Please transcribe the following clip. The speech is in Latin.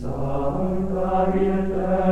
Sancta Vierta